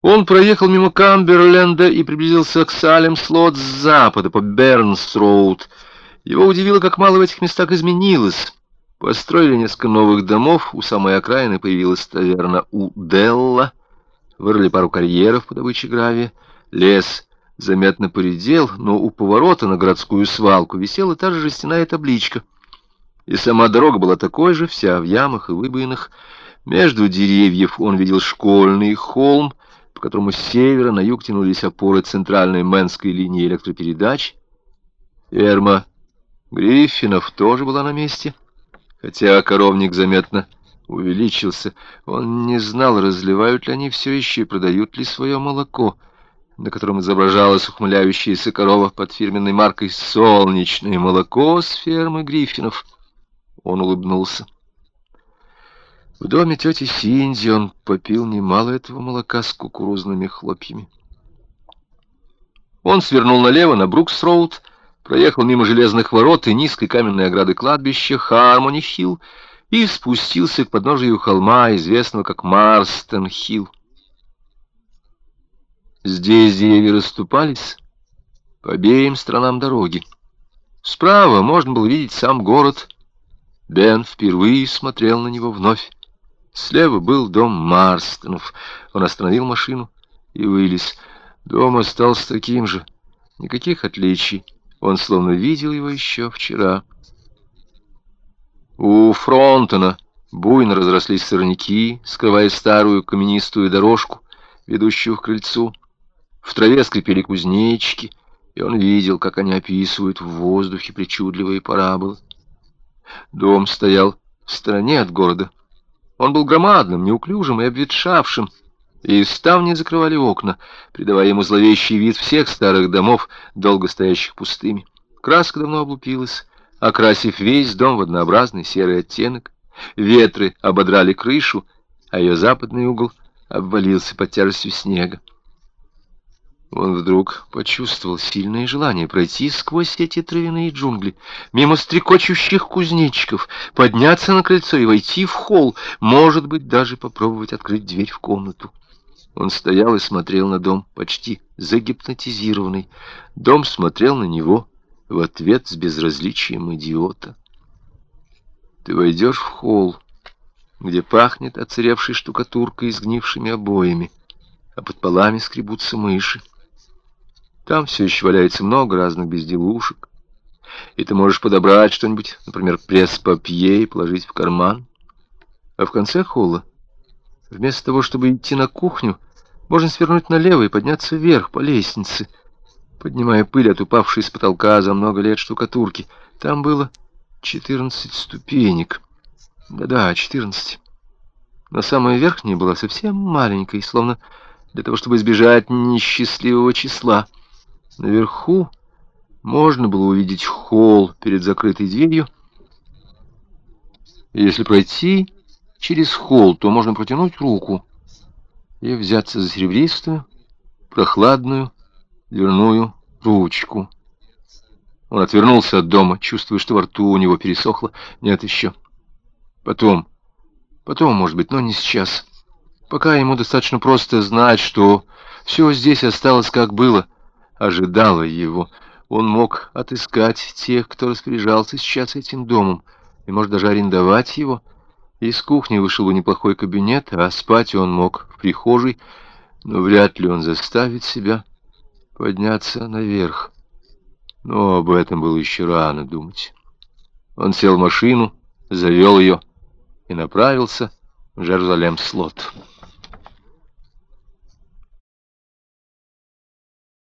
Он проехал мимо Камберленда и приблизился к Салем-Слот с запада по Бернс-Роуд. Его удивило, как мало в этих местах изменилось. Построили несколько новых домов, у самой окраины появилась таверна у Делла, вырыли пару карьеров по добыче гравия, лес заметно поредел, но у поворота на городскую свалку висела та же жестяная табличка. И сама дорога была такой же, вся в ямах и выбоинах. Между деревьев он видел школьный холм, по которому с севера на юг тянулись опоры центральной Мэнской линии электропередач. Ферма Гриффинов тоже была на месте, хотя коровник заметно увеличился. Он не знал, разливают ли они все еще и продают ли свое молоко — на котором изображалась ухмыляющаяся корова под фирменной маркой «Солнечное молоко» с фермы Гриффинов. Он улыбнулся. В доме тети Синди он попил немало этого молока с кукурузными хлопьями. Он свернул налево на Брукс-Роуд, проехал мимо железных ворот и низкой каменной ограды кладбища Хармони-Хилл и спустился к подножию холма, известного как Марстон-Хилл. Здесь деревья расступались по обеим сторонам дороги. Справа можно было видеть сам город. Бен впервые смотрел на него вновь. Слева был дом Марстонов. Он остановил машину и вылез. Дом остался таким же. Никаких отличий. Он словно видел его еще вчера. У Фронтона буйно разрослись сорняки, скрывая старую каменистую дорожку, ведущую к крыльцу. В траве скрипели кузнечики, и он видел, как они описывают в воздухе причудливые параболы. Дом стоял в стороне от города. Он был громадным, неуклюжим и обветшавшим, и ставни закрывали окна, придавая ему зловещий вид всех старых домов, долго стоящих пустыми. Краска давно облупилась, окрасив весь дом в однообразный серый оттенок. Ветры ободрали крышу, а ее западный угол обвалился под тяжестью снега. Он вдруг почувствовал сильное желание пройти сквозь эти травяные джунгли, мимо стрекочущих кузнечиков, подняться на крыльцо и войти в холл, может быть, даже попробовать открыть дверь в комнату. Он стоял и смотрел на дом, почти загипнотизированный. Дом смотрел на него в ответ с безразличием идиота. Ты войдешь в холл, где пахнет оцаревшей штукатуркой и сгнившими обоями, а под полами скребутся мыши. Там все еще валяется много разных безделушек. И ты можешь подобрать что-нибудь, например, пресс-папье и положить в карман. А в конце холла, вместо того, чтобы идти на кухню, можно свернуть налево и подняться вверх по лестнице, поднимая пыль от упавшей с потолка за много лет штукатурки. Там было четырнадцать ступенек. Да-да, четырнадцать. Но самая верхняя была совсем маленькой, словно для того, чтобы избежать несчастливого числа — Наверху можно было увидеть холл перед закрытой дверью. если пройти через холл, то можно протянуть руку и взяться за серебристую, прохладную дверную ручку. Он отвернулся от дома, чувствуя, что во рту у него пересохло. Нет еще. Потом. Потом, может быть, но не сейчас. Пока ему достаточно просто знать, что все здесь осталось как было — ожидала его. Он мог отыскать тех, кто распоряжался сейчас этим домом, и, может, даже арендовать его. Из кухни вышел у неплохой кабинет, а спать он мог в прихожей, но вряд ли он заставит себя подняться наверх. Но об этом было еще рано думать. Он сел в машину, завел ее и направился в Жерзалем-Слот.